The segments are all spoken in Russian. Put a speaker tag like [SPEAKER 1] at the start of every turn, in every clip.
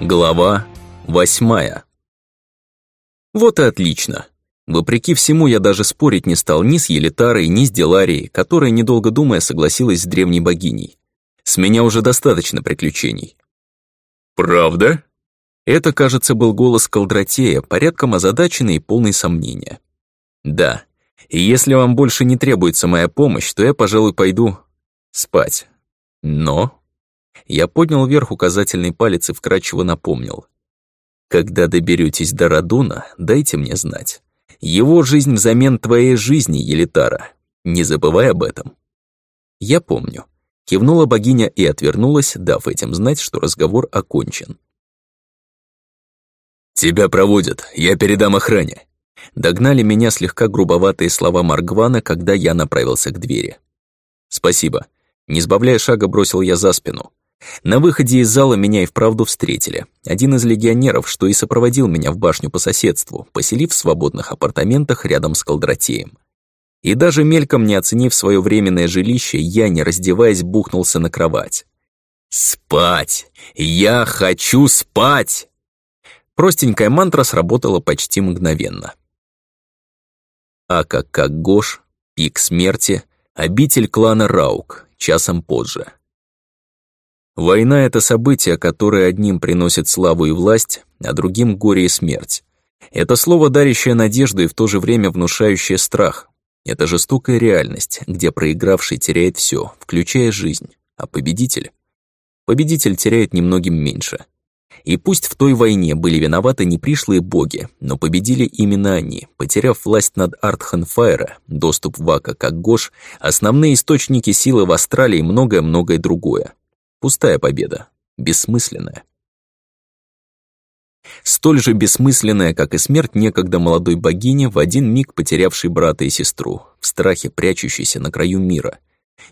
[SPEAKER 1] Глава восьмая. Вот и отлично. Вопреки всему, я даже спорить не стал ни с Елитарой, ни с Деларией, которая, недолго думая, согласилась с древней богиней. С меня уже достаточно приключений. «Правда?» Это, кажется, был голос Колдратея, порядком озадаченный и полный сомнения. «Да, и если вам больше не требуется моя помощь, то я, пожалуй, пойду спать. Но я поднял вверх указательный палец и вкрадчиво напомнил. «Когда доберетесь до Радуна, дайте мне знать. Его жизнь взамен твоей жизни, Елитара. Не забывай об этом». «Я помню». Кивнула богиня и отвернулась, дав этим знать, что разговор окончен. «Тебя проводят, я передам охране». Догнали меня слегка грубоватые слова Маргвана, когда я направился к двери. «Спасибо». Не сбавляя шага, бросил я за спину. На выходе из зала меня и вправду встретили. Один из легионеров, что и сопроводил меня в башню по соседству, поселив в свободных апартаментах рядом с колдратеем. И даже мельком не оценив свое временное жилище, я, не раздеваясь, бухнулся на кровать. «Спать! Я хочу спать!» Простенькая мантра сработала почти мгновенно. А как как Гош, пик смерти, обитель клана Раук, часом позже. Война — это событие, которое одним приносит славу и власть, а другим — горе и смерть. Это слово, дарящее надежду и в то же время внушающее страх. Это жестокая реальность, где проигравший теряет все, включая жизнь, а победитель? Победитель теряет немногим меньше. И пусть в той войне были виноваты не пришлые боги, но победили именно они, потеряв власть над Артханфайра, доступ в Ака как Гош, основные источники силы в Австралии и многое-многое другое. Пустая победа, бессмысленная. Столь же бессмысленная, как и смерть некогда молодой богини, в один миг потерявшей брата и сестру, в страхе прячущейся на краю мира.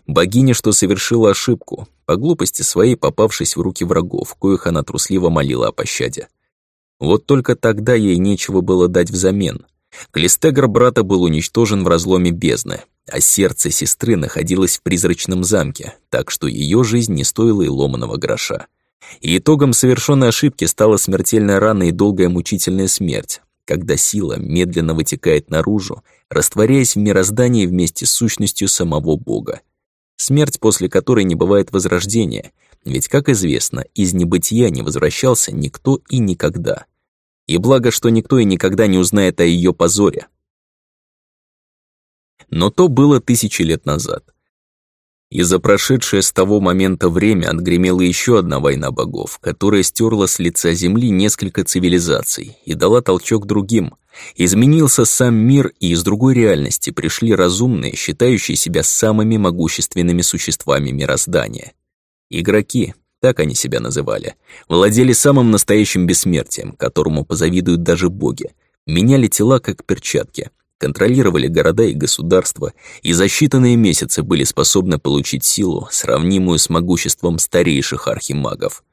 [SPEAKER 1] Богиня, что совершила ошибку, по глупости своей попавшись в руки врагов, коих она трусливо молила о пощаде. Вот только тогда ей нечего было дать взамен. Клистегр брата был уничтожен в разломе бездны, а сердце сестры находилось в призрачном замке, так что ее жизнь не стоила и ломаного гроша. И итогом совершенной ошибки стала смертельная рана и долгая мучительная смерть, когда сила медленно вытекает наружу, растворяясь в мироздании вместе с сущностью самого Бога. Смерть, после которой не бывает возрождения, ведь, как известно, из небытия не возвращался никто и никогда. И благо, что никто и никогда не узнает о ее позоре, но то было тысячи лет назад. И за прошедшее с того момента время отгремела еще одна война богов, которая стерла с лица Земли несколько цивилизаций и дала толчок другим. Изменился сам мир, и из другой реальности пришли разумные, считающие себя самыми могущественными существами мироздания. Игроки, так они себя называли, владели самым настоящим бессмертием, которому позавидуют даже боги, меняли тела как перчатки, контролировали города и государства, и за считанные месяцы были способны получить силу, сравнимую с могуществом старейших архимагов.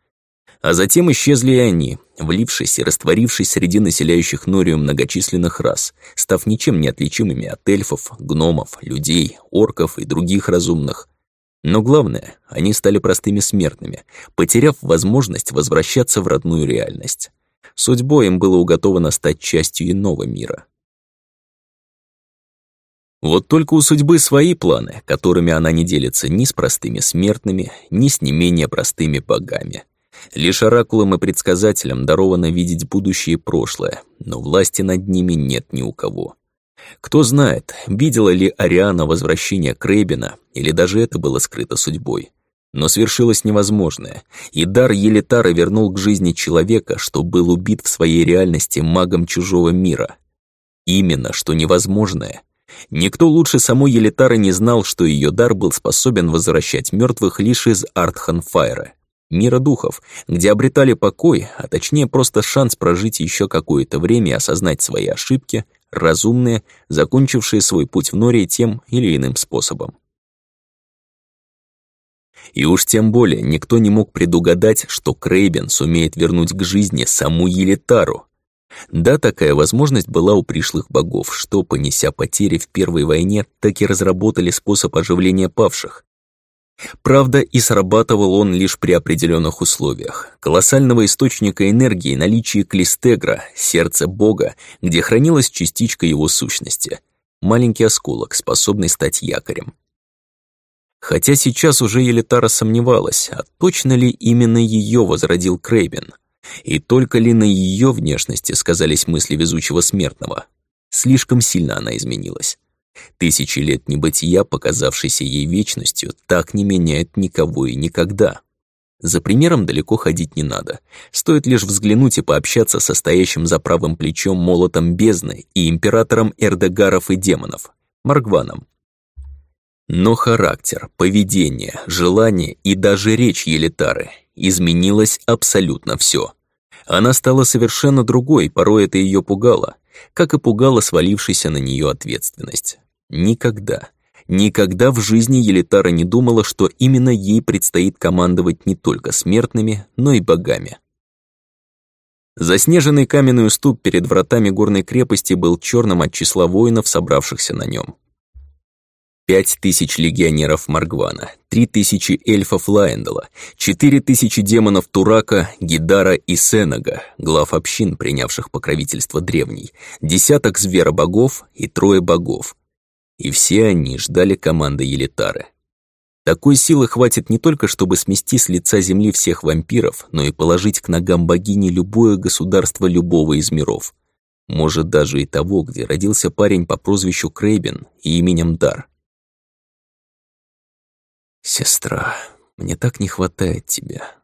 [SPEAKER 1] А затем исчезли и они, влившись и растворившись среди населяющих Норию многочисленных рас, став ничем не отличимыми от эльфов, гномов, людей, орков и других разумных. Но главное, они стали простыми смертными, потеряв возможность возвращаться в родную реальность. Судьбой им было уготовано стать частью иного мира — вот только у судьбы свои планы, которыми она не делится ни с простыми смертными, ни с не менее простыми богами. Лишь оракулам и предсказателям даровано видеть будущее и прошлое, но власти над ними нет ни у кого. Кто знает, видела ли Ариана возвращение Крейбина, или даже это было скрыто судьбой. Но свершилось невозможное, и дар Елитара вернул к жизни человека, что был убит в своей реальности магом чужого мира. Именно что невозможное — Никто лучше самой Елитары не знал, что ее дар был способен возвращать мертвых лишь из Артханфайра, мира духов, где обретали покой, а точнее просто шанс прожить еще какое-то время и осознать свои ошибки, разумные, закончившие свой путь в норе тем или иным способом. И уж тем более никто не мог предугадать, что Крейбен сумеет вернуть к жизни саму Елитару, да, такая возможность была у пришлых богов, что, понеся потери в Первой войне, так и разработали способ оживления павших. Правда, и срабатывал он лишь при определенных условиях. Колоссального источника энергии, наличие клистегра, сердце бога, где хранилась частичка его сущности. Маленький осколок, способный стать якорем. Хотя сейчас уже Елитара сомневалась, а точно ли именно ее возродил Крейбен. И только ли на ее внешности сказались мысли везучего смертного. Слишком сильно она изменилась. Тысячи лет небытия, показавшейся ей вечностью, так не меняют никого и никогда. За примером далеко ходить не надо. Стоит лишь взглянуть и пообщаться со стоящим за правым плечом молотом бездны и императором Эрдегаров и демонов, Маргваном. Но характер, поведение, желание и даже речь Елитары изменилось абсолютно все. Она стала совершенно другой, порой это ее пугало, как и пугала свалившаяся на нее ответственность. Никогда, никогда в жизни Елитара не думала, что именно ей предстоит командовать не только смертными, но и богами. Заснеженный каменный уступ перед вратами горной крепости был черным от числа воинов, собравшихся на нем. Пять тысяч легионеров Маргвана, три тысячи эльфов Лайендала, четыре тысячи демонов Турака, Гидара и Сенага, глав общин, принявших покровительство древней, десяток зверобогов и трое богов, и все они ждали команды Елитары. Такой силы хватит не только, чтобы смести с лица земли всех вампиров, но и положить к ногам богини любое государство любого из миров. Может, даже и того, где родился парень по прозвищу Крейбен и именем Дар. «Сестра, мне так не хватает тебя»,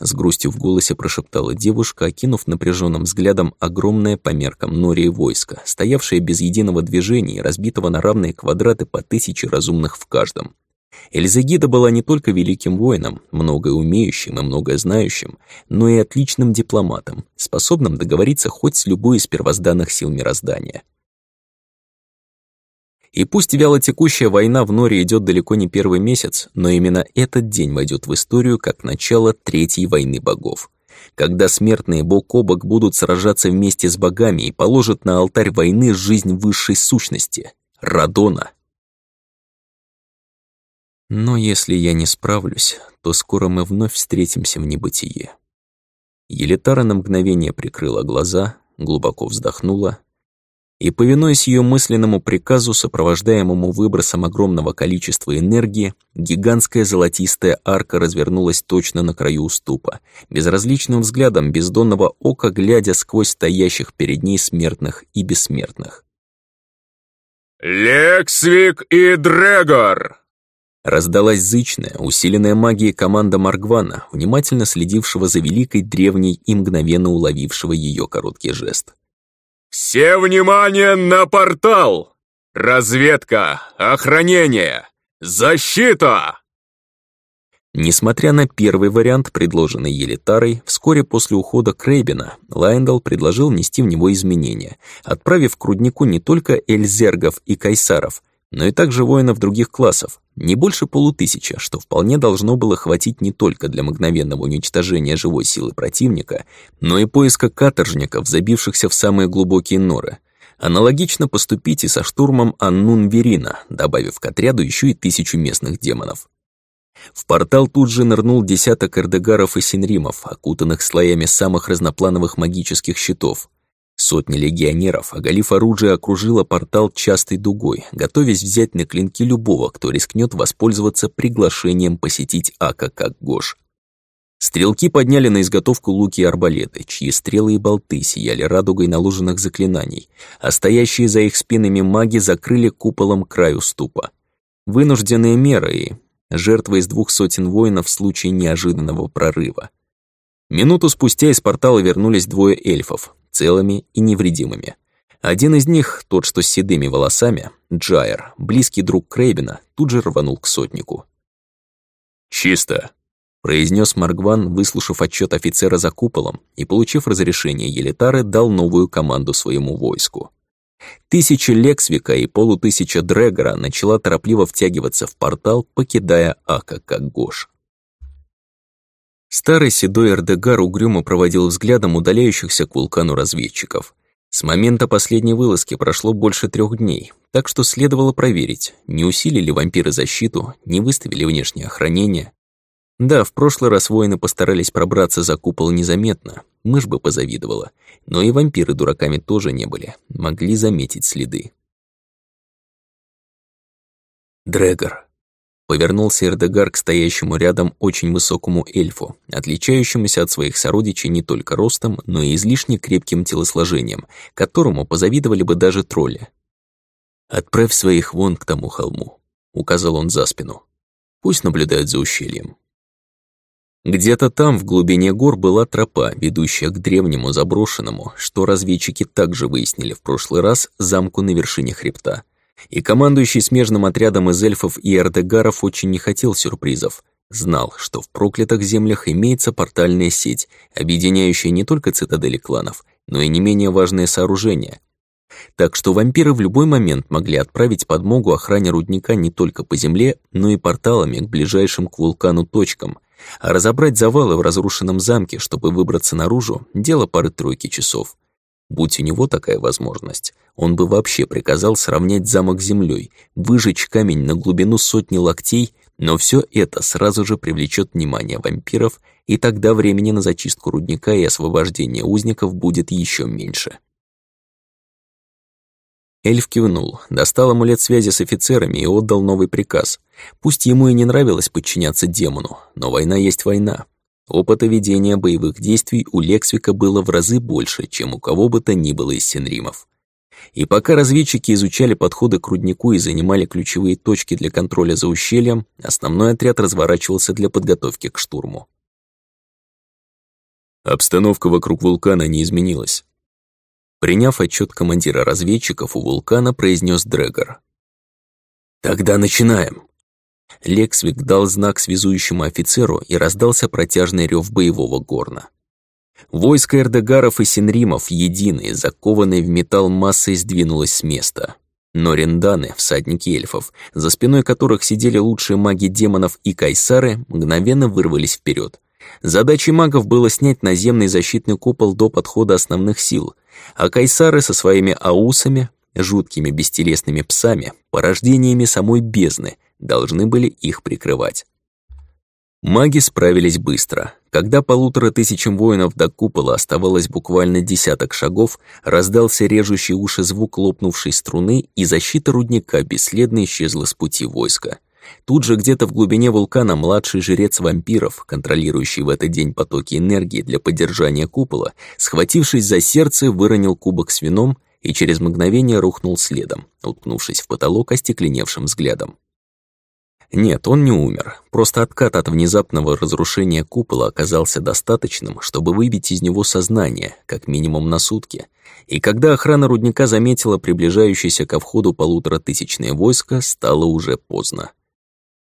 [SPEAKER 1] с грустью в голосе прошептала девушка, окинув напряженным взглядом огромное по меркам Нории войско, стоявшее без единого движения и разбитого на равные квадраты по тысяче разумных в каждом. Эльзагида была не только великим воином, многое умеющим и многое знающим, но и отличным дипломатом, способным договориться хоть с любой из первозданных сил мироздания. И пусть вялотекущая война в Норе идет далеко не первый месяц, но именно этот день войдет в историю как начало Третьей войны богов. Когда смертные бок о бок будут сражаться вместе с богами и положат на алтарь войны жизнь высшей сущности — Радона. Но если я не справлюсь, то скоро мы вновь встретимся в небытие. Елитара на мгновение прикрыла глаза, глубоко вздохнула и, повинуясь ее мысленному приказу, сопровождаемому выбросом огромного количества энергии, гигантская золотистая арка развернулась точно на краю уступа, безразличным взглядом бездонного ока глядя сквозь стоящих перед ней смертных и бессмертных.
[SPEAKER 2] «Лексвик и Дрегор!»
[SPEAKER 1] Раздалась зычная, усиленная магией команда Маргвана, внимательно следившего за великой древней и мгновенно уловившего ее короткий жест.
[SPEAKER 2] «Все внимание на портал! Разведка, охранение, защита!»
[SPEAKER 1] Несмотря на первый вариант, предложенный Елитарой, вскоре после ухода Крейбена, Лайндал предложил внести в него изменения, отправив к руднику не только эльзергов и кайсаров, но и также воинов других классов, не больше полутысячи, что вполне должно было хватить не только для мгновенного уничтожения живой силы противника, но и поиска каторжников, забившихся в самые глубокие норы. Аналогично поступить и со штурмом Аннун-Верина, добавив к отряду еще и тысячу местных демонов. В портал тут же нырнул десяток эрдегаров и синримов, окутанных слоями самых разноплановых магических щитов — Сотни легионеров, оголив оружие, окружила портал частой дугой, готовясь взять на клинки любого, кто рискнет воспользоваться приглашением посетить Ака как Гош. Стрелки подняли на изготовку луки и арбалеты, чьи стрелы и болты сияли радугой наложенных заклинаний, а стоящие за их спинами маги закрыли куполом край уступа. Вынужденные меры и жертва из двух сотен воинов в случае неожиданного прорыва. Минуту спустя из портала вернулись двое эльфов, целыми и невредимыми. Один из них, тот, что с седыми волосами, Джайер, близкий друг Крейбена, тут же рванул к сотнику.
[SPEAKER 2] «Чисто», —
[SPEAKER 1] произнес Маргван, выслушав отчет офицера за куполом и, получив разрешение Елитары, дал новую команду своему войску. Тысяча Лексвика и полутысяча Дрегора начала торопливо втягиваться в портал, покидая Ака как Гош. Старый седой Эрдегар угрюмо проводил взглядом удаляющихся к вулкану разведчиков. С момента последней вылазки прошло больше трех дней, так что следовало проверить, не усилили вампиры защиту, не выставили внешнее охранение. Да, в прошлый раз воины постарались пробраться за купол незаметно, мышь бы позавидовала, но и вампиры дураками тоже не были, могли заметить следы. Дрегор. Повернулся Эрдегар к стоящему рядом очень высокому эльфу, отличающемуся от своих сородичей не только ростом, но и излишне крепким телосложением, которому позавидовали бы даже тролли. «Отправь своих вон к тому холму», — указал он за спину. «Пусть наблюдают за ущельем». Где-то там, в глубине гор, была тропа, ведущая к древнему заброшенному, что разведчики также выяснили в прошлый раз, замку на вершине хребта. И командующий смежным отрядом из эльфов и эрдегаров очень не хотел сюрпризов. Знал, что в проклятых землях имеется портальная сеть, объединяющая не только цитадели кланов, но и не менее важное сооружение. Так что вампиры в любой момент могли отправить подмогу охране рудника не только по земле, но и порталами к ближайшим к вулкану точкам. А разобрать завалы в разрушенном замке, чтобы выбраться наружу, дело пары-тройки часов. Будь у него такая возможность, он бы вообще приказал сравнять замок с землей, выжечь камень на глубину сотни локтей, но все это сразу же привлечет внимание вампиров, и тогда времени на зачистку рудника и освобождение узников будет еще меньше. Эльф кивнул, достал амулет связи с офицерами и отдал новый приказ. Пусть ему и не нравилось подчиняться демону, но война есть война, Опыта ведения боевых действий у Лексвика было в разы больше, чем у кого бы то ни было из синримов. И пока разведчики изучали подходы к руднику и занимали ключевые точки для контроля за ущельем, основной отряд разворачивался для подготовки к штурму. Обстановка вокруг вулкана не изменилась. Приняв отчет командира разведчиков у вулкана, произнес Дрегор. «Тогда начинаем!» Лексвик дал знак связующему офицеру и раздался протяжный рев боевого горна. Войско эрдегаров и синримов, единые, закованные в металл массой, сдвинулось с места. Но ренданы, всадники эльфов, за спиной которых сидели лучшие маги демонов и кайсары, мгновенно вырвались вперед. Задачей магов было снять наземный защитный купол до подхода основных сил, а кайсары со своими аусами, жуткими бестелесными псами, порождениями самой бездны, должны были их прикрывать. Маги справились быстро. Когда полутора тысячам воинов до купола оставалось буквально десяток шагов, раздался режущий уши звук лопнувшей струны, и защита рудника бесследно исчезла с пути войска. Тут же где-то в глубине вулкана младший жрец вампиров, контролирующий в этот день потоки энергии для поддержания купола, схватившись за сердце, выронил кубок с вином и через мгновение рухнул следом, уткнувшись в потолок остекленевшим взглядом. Нет, он не умер. Просто откат от внезапного разрушения купола оказался достаточным, чтобы выбить из него сознание, как минимум на сутки. И когда охрана рудника заметила приближающееся ко входу полуторатысячное войско, стало уже поздно.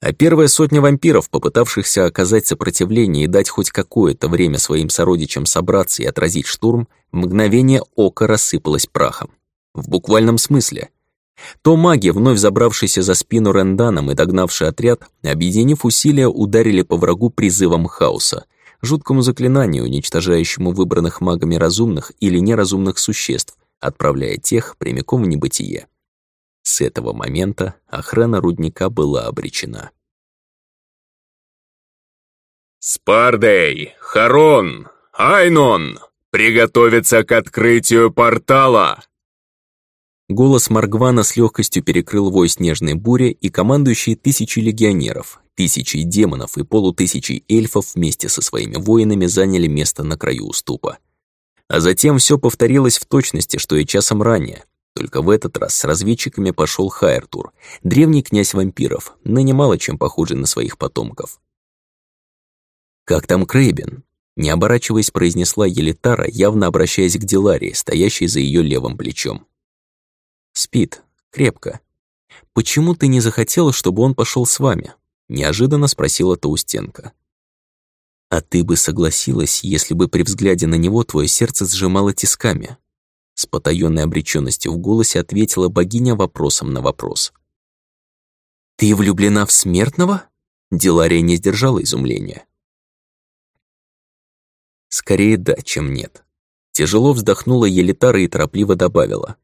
[SPEAKER 1] А первая сотня вампиров, попытавшихся оказать сопротивление и дать хоть какое-то время своим сородичам собраться и отразить штурм, мгновение ока рассыпалась прахом. В буквальном смысле. То маги, вновь забравшиеся за спину Ренданом и догнавший отряд, объединив усилия, ударили по врагу призывом хаоса, жуткому заклинанию, уничтожающему выбранных магами разумных или неразумных существ, отправляя тех прямиком в небытие. С этого момента охрана рудника была обречена.
[SPEAKER 2] «Спардей! Харон! Айнон! Приготовиться к открытию портала!»
[SPEAKER 1] Голос Маргвана с легкостью перекрыл вой снежной бури, и командующие тысячи легионеров, тысячи демонов и полутысячи эльфов вместе со своими воинами заняли место на краю уступа. А затем все повторилось в точности, что и часом ранее. Только в этот раз с разведчиками пошел Хайртур, древний князь вампиров, ныне мало чем похожий на своих потомков. «Как там Крейбен?» Не оборачиваясь, произнесла Елитара, явно обращаясь к Диларии, стоящей за ее левым плечом. Спит. Крепко. Почему ты не захотела, чтобы он пошел с вами? Неожиданно спросила Таустенко. А ты бы согласилась, если бы при взгляде на него твое сердце сжимало тисками? С потаенной обреченностью в голосе ответила богиня вопросом на вопрос. «Ты влюблена в смертного?» Дилария не сдержала изумления. «Скорее да, чем нет. Тяжело вздохнула Елитара и торопливо добавила.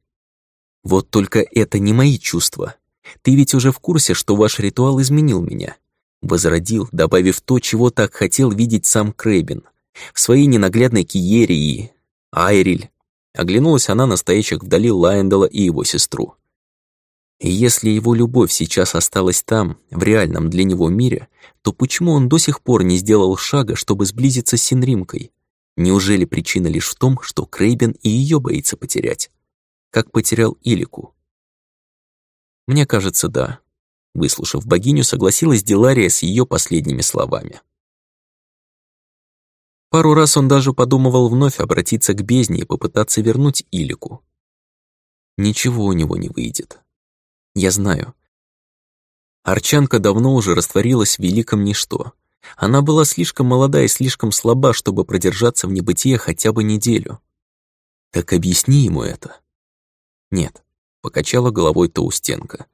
[SPEAKER 1] «Вот только это не мои чувства. Ты ведь уже в курсе, что ваш ритуал изменил меня. Возродил, добавив то, чего так хотел видеть сам Крейбин. В своей ненаглядной Киере и... Айриль. Оглянулась она на стоящих вдали Лайендала и его сестру. Если его любовь сейчас осталась там, в реальном для него мире, то почему он до сих пор не сделал шага, чтобы сблизиться с Синримкой? Неужели причина лишь в том, что Крейбен и ее боится потерять? Как потерял Илику? Мне кажется, да. Выслушав богиню, согласилась Дилария с ее последними словами. Пару раз он даже подумывал вновь обратиться к бездне и попытаться вернуть Илику. Ничего у него не выйдет. Я знаю. Арчанка давно уже растворилась в великом ничто. Она была слишком молода и слишком слаба, чтобы продержаться в небытие хотя бы неделю. Так объясни ему это. Нет, покачала головой Тоустенко.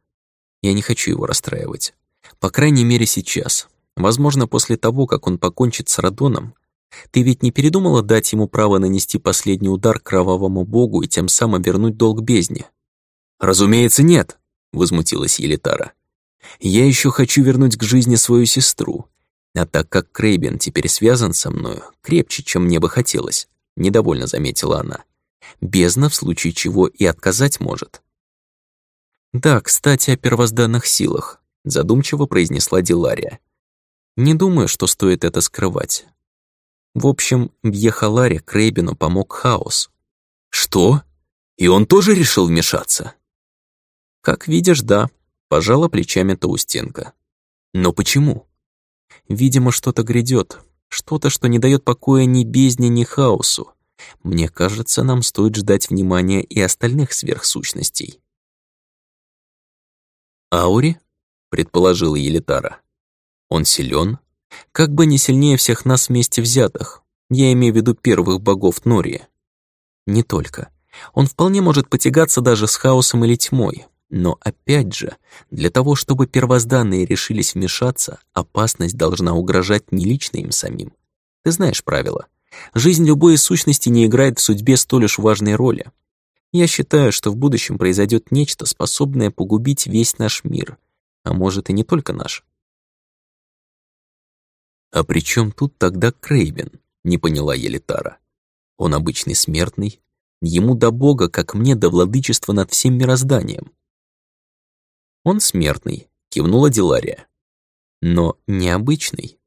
[SPEAKER 1] Я не хочу его расстраивать. По крайней мере, сейчас. Возможно, после того, как он покончит с Радоном, ты ведь не передумала дать ему право нанести последний удар кровавому богу и тем самым вернуть долг бездне? Разумеется, нет, возмутилась Елитара. Я еще хочу вернуть к жизни свою сестру. А так как Крейбен теперь связан со мною, крепче, чем мне бы хотелось, недовольно заметила она. Бездна в случае чего и отказать может. «Да, кстати, о первозданных силах», — задумчиво произнесла Дилария. «Не думаю, что стоит это скрывать. В общем, в Ехаларе Крейбину помог хаос». «Что? И он тоже решил вмешаться?» «Как видишь, да», — пожала плечами Таустенко. «Но почему?» «Видимо, что-то грядет, что-то, что не дает покоя ни бездне, ни хаосу. Мне кажется, нам стоит ждать внимания и остальных сверхсущностей». «Аури?» — предположила Елитара. «Он силен, как бы не сильнее всех нас вместе взятых. Я имею в виду первых богов Нории. Не только. Он вполне может потягаться даже с хаосом или тьмой. Но опять же, для того, чтобы первозданные решились вмешаться, опасность должна угрожать не лично им самим. Ты знаешь правила. Жизнь любой сущности не играет в судьбе столь уж важной роли. Я считаю, что в будущем произойдет нечто, способное погубить весь наш мир, а может и не только наш. «А при чем тут тогда Крейвен?» — не поняла Елитара. «Он обычный смертный. Ему до бога, как мне до владычества над всем мирозданием». «Он смертный», — кивнула Дилария. «Но необычный».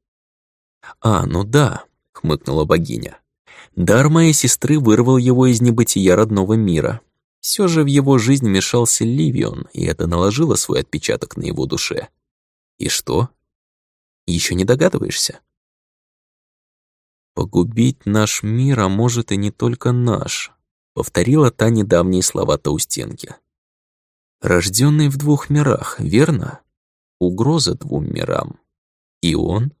[SPEAKER 1] «А, ну да», — хмыкнула богиня. Дар моей сестры вырвал его из небытия родного мира. Все же в его жизнь мешался Ливион, и это наложило свой отпечаток на его душе. И что? Еще не догадываешься? «Погубить наш мир, а может и не только наш», — повторила та недавние слова Таустенки. «Рожденный в двух мирах, верно? Угроза двум мирам. И он?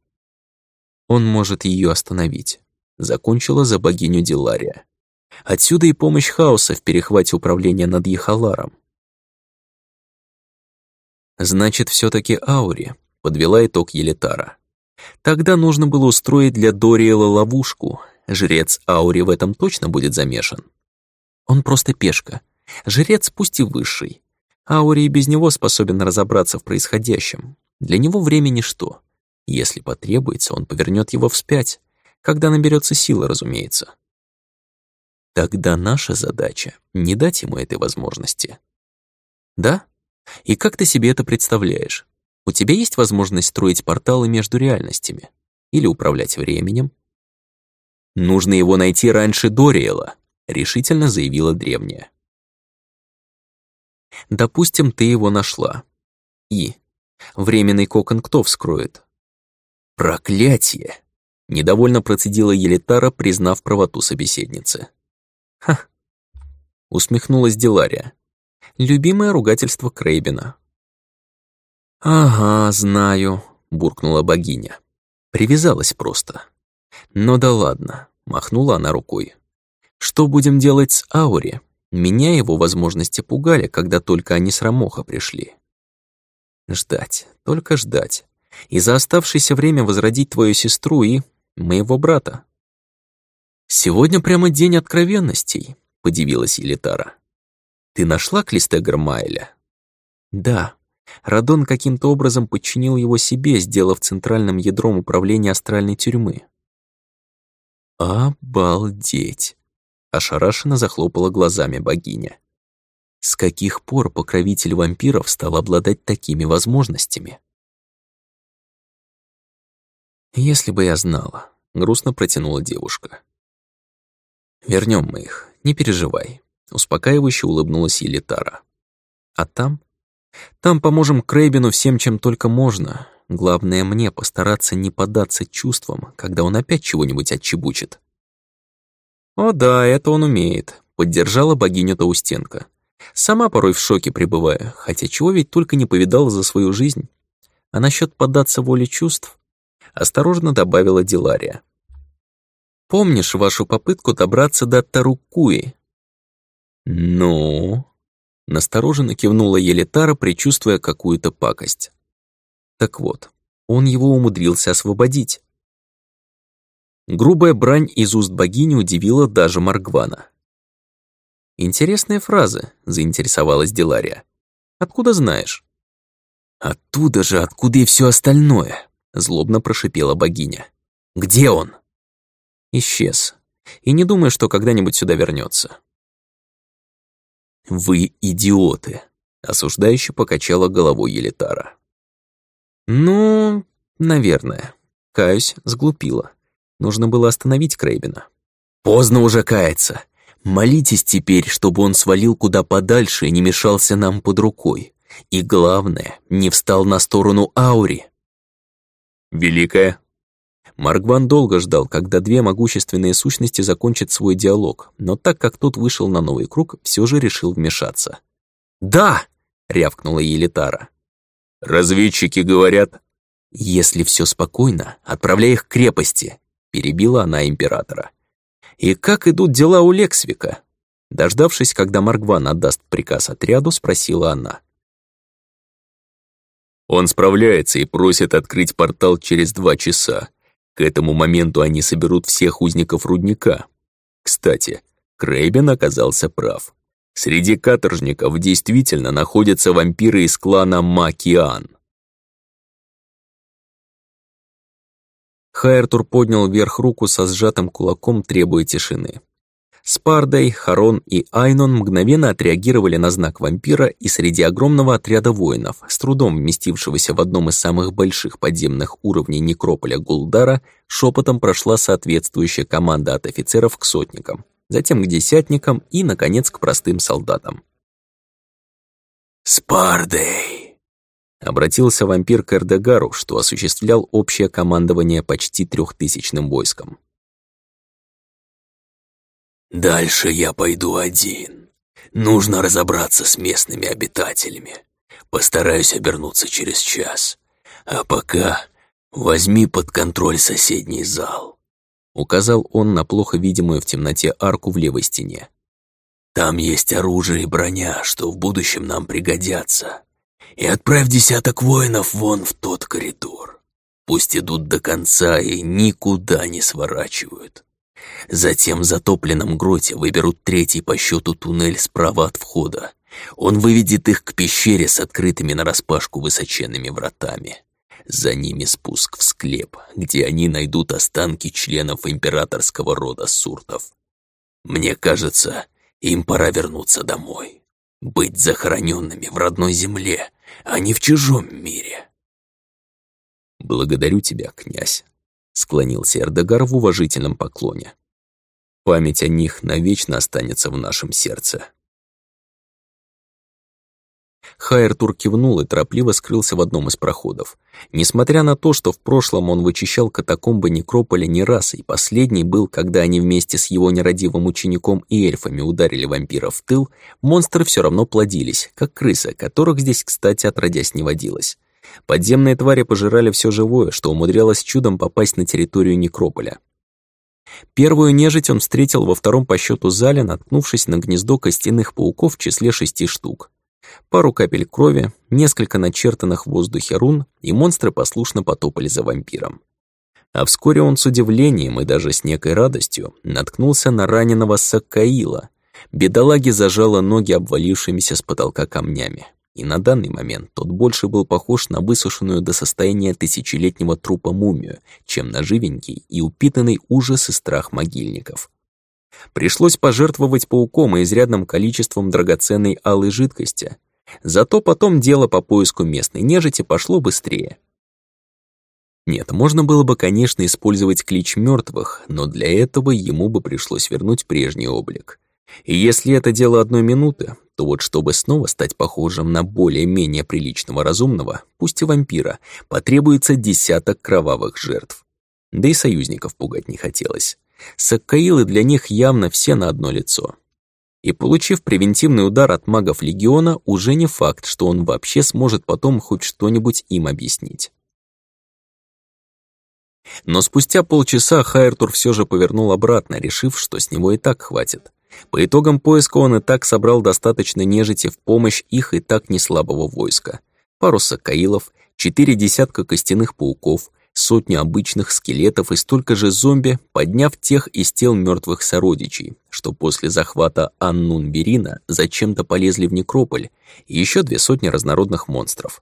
[SPEAKER 1] Он может ее остановить закончила за богиню Дилария. Отсюда и помощь хаоса в перехвате управления над Ехаларом. Значит, все таки Аури, подвела итог Елитара. Тогда нужно было устроить для Дориэла ловушку. Жрец Аури в этом точно будет замешан. Он просто пешка. Жрец пусть и высший. Аури и без него способен разобраться в происходящем. Для него времени что? Если потребуется, он повернет его вспять. Когда наберется сила, разумеется. Тогда наша задача — не дать ему этой возможности. Да? И как ты себе это представляешь? У тебя есть возможность строить порталы между реальностями? Или управлять временем? Нужно его найти раньше Дориэла, решительно заявила древняя. Допустим, ты его нашла. И временный кокон кто вскроет? Проклятие! Недовольно процедила Елитара, признав правоту собеседницы. «Ха!» — усмехнулась Дилария. Любимое ругательство Крейбена. «Ага, знаю», — буркнула богиня. Привязалась просто. «Ну да ладно», — махнула она рукой. «Что будем делать с Аури? Меня его возможности пугали, когда только они с Рамоха пришли». «Ждать, только ждать. И за оставшееся время возродить твою сестру и моего брата. «Сегодня прямо день откровенностей», — подивилась Елитара. «Ты нашла Клистегр Майля?» «Да». Радон каким-то образом подчинил его себе, сделав центральным ядром управления астральной тюрьмы. «Обалдеть!» — ошарашенно захлопала глазами богиня. «С каких пор покровитель вампиров стал обладать такими возможностями?» «Если бы я знала», — грустно протянула девушка. Вернем мы их, не переживай», — успокаивающе улыбнулась Елитара. «А там? Там поможем Крейбину всем, чем только можно. Главное мне постараться не поддаться чувствам, когда он опять чего-нибудь отчебучит». «О да, это он умеет», — поддержала богиню Таустенко. «Сама порой в шоке пребываю, хотя чего ведь только не повидала за свою жизнь. А насчет поддаться воле чувств?» Осторожно добавила Дилария. Помнишь вашу попытку добраться до Тарукуи?» «Ну?» Настороженно кивнула Елитара, предчувствуя какую-то пакость. Так вот, он его умудрился освободить. Грубая брань из уст богини удивила даже Маргвана. «Интересные фразы», — заинтересовалась Дилария. «Откуда знаешь?» «Оттуда же, откуда и все остальное», — злобно прошипела богиня. «Где он?» исчез. И не думаю, что когда-нибудь сюда вернется. «Вы идиоты!» — осуждающе покачала головой Елитара. «Ну, наверное. Каюсь, сглупила. Нужно было остановить Крейбина». «Поздно уже каяться. Молитесь теперь, чтобы он свалил куда подальше и не мешался нам под рукой. И главное, не встал на сторону Аури». «Великая, Маргван долго ждал, когда две могущественные сущности закончат свой диалог, но так как тот вышел на новый круг, все же решил вмешаться. «Да!» — рявкнула Елитара. «Разведчики говорят...» «Если все спокойно, отправляй их к крепости», — перебила она императора. «И как идут дела у Лексвика?» Дождавшись, когда Маргван отдаст приказ отряду, спросила она. «Он справляется и просит открыть портал через два часа. К этому моменту они соберут всех узников рудника. Кстати, Крейбен оказался прав. Среди каторжников действительно находятся вампиры из клана Макиан. Хайртур поднял вверх руку со сжатым кулаком, требуя тишины. Спардей, Харон и Айнон мгновенно отреагировали на знак вампира, и среди огромного отряда воинов, с трудом вместившегося в одном из самых больших подземных уровней некрополя Гулдара, шепотом прошла соответствующая команда от офицеров к сотникам, затем к десятникам и, наконец, к простым солдатам. «Спардей!» — обратился вампир к Эрдегару, что осуществлял общее командование почти трехтысячным войском. Дальше я пойду один. Нужно разобраться с местными обитателями. Постараюсь обернуться через час. А пока возьми под контроль соседний зал. Указал он на плохо видимую в темноте арку в левой стене. Там есть оружие и броня, что в будущем нам пригодятся. И отправь десяток воинов вон в тот коридор. Пусть идут до конца и никуда не сворачивают. Затем в затопленном гроте выберут третий по счету туннель справа от входа. Он выведет их к пещере с открытыми нараспашку высоченными вратами. За ними спуск в склеп, где они найдут останки членов императорского рода суртов. Мне кажется, им пора вернуться домой. Быть захороненными в родной земле, а не в чужом мире. «Благодарю тебя, князь», — склонился Эрдогар в уважительном поклоне. Память о них навечно останется в нашем сердце. Хайртур кивнул и торопливо скрылся в одном из проходов. Несмотря на то, что в прошлом он вычищал катакомбы Некрополя не раз, и последний был, когда они вместе с его нерадивым учеником и эльфами ударили вампира в тыл, монстры все равно плодились, как крысы, которых здесь, кстати, отродясь не водилось. Подземные твари пожирали все живое, что умудрялось чудом попасть на территорию Некрополя. Первую нежить он встретил во втором по счету зале, наткнувшись на гнездо костяных пауков в числе шести штук. Пару капель крови, несколько начертанных в воздухе рун, и монстры послушно потопали за вампиром. А вскоре он с удивлением и даже с некой радостью наткнулся на раненого Саккаила. Бедолаге зажало ноги обвалившимися с потолка камнями. И на данный момент тот больше был похож на высушенную до состояния тысячелетнего трупа мумию, чем на живенький и упитанный ужас и страх могильников. Пришлось пожертвовать пауком и изрядным количеством драгоценной алой жидкости. Зато потом дело по поиску местной нежити пошло быстрее. Нет, можно было бы, конечно, использовать клич мертвых, но для этого ему бы пришлось вернуть прежний облик. И если это дело одной минуты, то вот чтобы снова стать похожим на более-менее приличного разумного, пусть и вампира, потребуется десяток кровавых жертв. Да и союзников пугать не хотелось. Саккаилы для них явно все на одно лицо. И получив превентивный удар от магов Легиона, уже не факт, что он вообще сможет потом хоть что-нибудь им объяснить. Но спустя полчаса Хайртур все же повернул обратно, решив, что с него и так хватит. По итогам поиска он и так собрал достаточно нежити в помощь их и так неслабого войска. Пару сакаилов, четыре десятка костяных пауков, сотню обычных скелетов и столько же зомби, подняв тех из тел мертвых сородичей, что после захвата Аннун-Берина зачем-то полезли в некрополь, и еще две сотни разнородных монстров.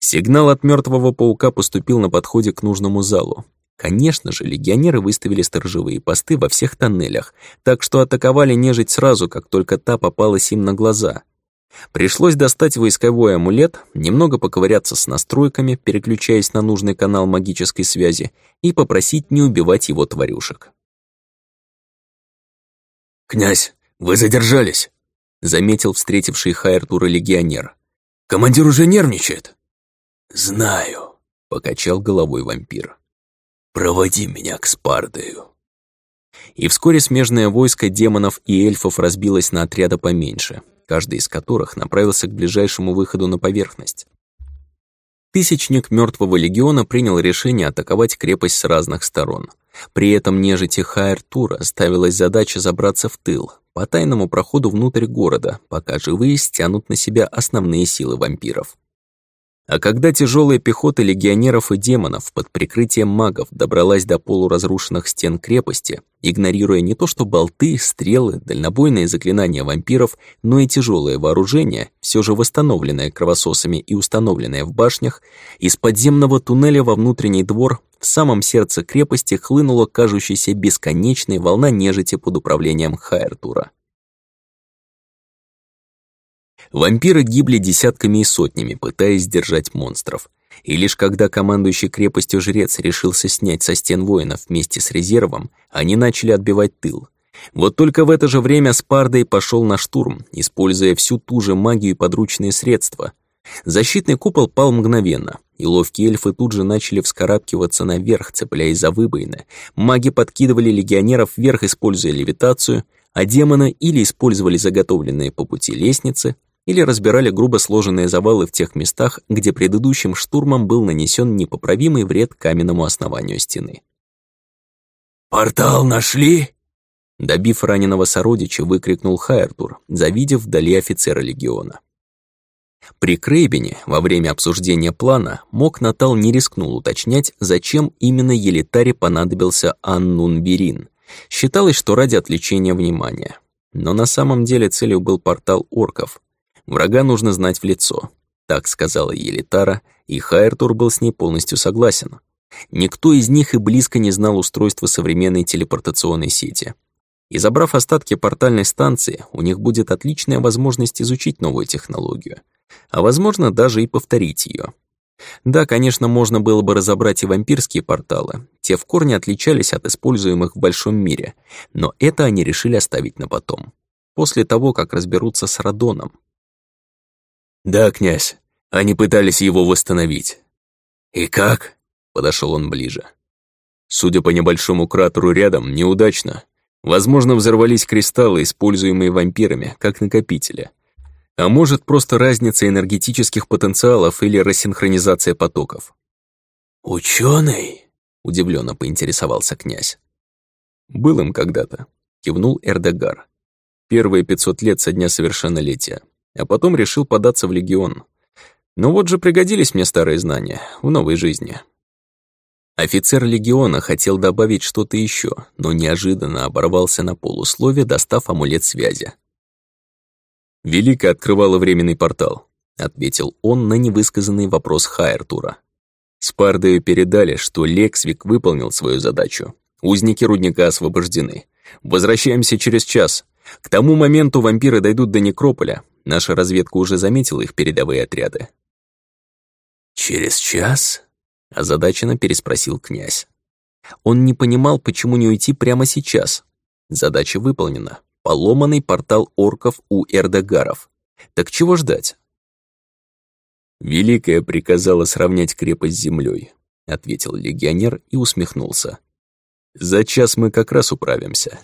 [SPEAKER 1] Сигнал от мертвого паука поступил на подходе к нужному залу. Конечно же, легионеры выставили сторожевые посты во всех тоннелях, так что атаковали нежить сразу, как только та попалась им на глаза. Пришлось достать войсковой амулет, немного поковыряться с настройками, переключаясь на нужный канал магической связи, и попросить не убивать его тварюшек.
[SPEAKER 3] «Князь, вы задержались», — заметил встретивший Хайртура легионер. «Командир уже нервничает».
[SPEAKER 1] «Знаю», — покачал головой вампир. «Проводи меня к Спардею». И вскоре смежное войско демонов и эльфов разбилось на отряды поменьше, каждый из которых направился к ближайшему выходу на поверхность. Тысячник мертвого легиона принял решение атаковать крепость с разных сторон. При этом нежити Хайр-Тура ставилась задача забраться в тыл, по тайному проходу внутрь города, пока живые стянут на себя основные силы вампиров. А когда тяжелая пехота легионеров и демонов под прикрытием магов добралась до полуразрушенных стен крепости, игнорируя не то что болты, стрелы, дальнобойные заклинания вампиров, но и тяжелое вооружение, все же восстановленное кровососами и установленное в башнях, из подземного туннеля во внутренний двор в самом сердце крепости хлынула кажущаяся бесконечной волна нежити под управлением Хайртура. Вампиры гибли десятками и сотнями, пытаясь сдержать монстров. И лишь когда командующий крепостью жрец решился снять со стен воинов вместе с резервом, они начали отбивать тыл. Вот только в это же время Спардой пошел на штурм, используя всю ту же магию и подручные средства. Защитный купол пал мгновенно, и ловкие эльфы тут же начали вскарабкиваться наверх, цепляясь за выбоины. Маги подкидывали легионеров вверх, используя левитацию, а демоны или использовали заготовленные по пути лестницы, или разбирали грубо сложенные завалы в тех местах, где предыдущим штурмом был нанесен непоправимый вред каменному основанию стены.
[SPEAKER 3] «Портал нашли?»
[SPEAKER 1] Добив раненого сородича, выкрикнул Хайртур, завидев вдали офицера легиона. При Крейбене во время обсуждения плана Мок Натал не рискнул уточнять, зачем именно Елитаре понадобился Аннун Берин. Считалось, что ради отвлечения внимания. Но на самом деле целью был портал орков, Врага нужно знать в лицо. Так сказала Елитара, и Хайртур был с ней полностью согласен. Никто из них и близко не знал устройства современной телепортационной сети. И забрав остатки портальной станции, у них будет отличная возможность изучить новую технологию. А возможно, даже и повторить ее. Да, конечно, можно было бы разобрать и вампирские порталы. Те в корне отличались от используемых в большом мире. Но это они решили оставить на потом. После того, как разберутся с Радоном.
[SPEAKER 3] «Да, князь, они пытались его восстановить». «И как?» — подошел он ближе.
[SPEAKER 2] Судя по небольшому кратеру рядом, неудачно. Возможно, взорвались кристаллы, используемые вампирами, как накопители. А может, просто разница энергетических потенциалов или рассинхронизация потоков.
[SPEAKER 3] «Ученый?»
[SPEAKER 1] — удивленно поинтересовался князь.
[SPEAKER 2] «Был им когда-то», — кивнул Эрдегар. «Первые пятьсот лет со дня совершеннолетия а потом решил податься в легион. Но вот же пригодились мне старые знания в новой жизни.
[SPEAKER 1] Офицер легиона хотел добавить что-то еще, но неожиданно оборвался на полуслове, достав амулет связи.
[SPEAKER 2] «Велика открывала временный портал», — ответил он на невысказанный вопрос Хайертура. Спардею передали, что Лексвик выполнил свою задачу. Узники рудника освобождены. Возвращаемся через час. К тому моменту вампиры дойдут до Некрополя. Наша разведка уже заметила их передовые отряды.
[SPEAKER 1] «Через час?» озадаченно переспросил князь. Он не понимал, почему не уйти прямо сейчас. Задача выполнена. Поломанный портал орков у эрдогаров. Так чего ждать?
[SPEAKER 2] «Великая приказала сравнять крепость с землей», — ответил легионер и усмехнулся. «За час мы как раз управимся».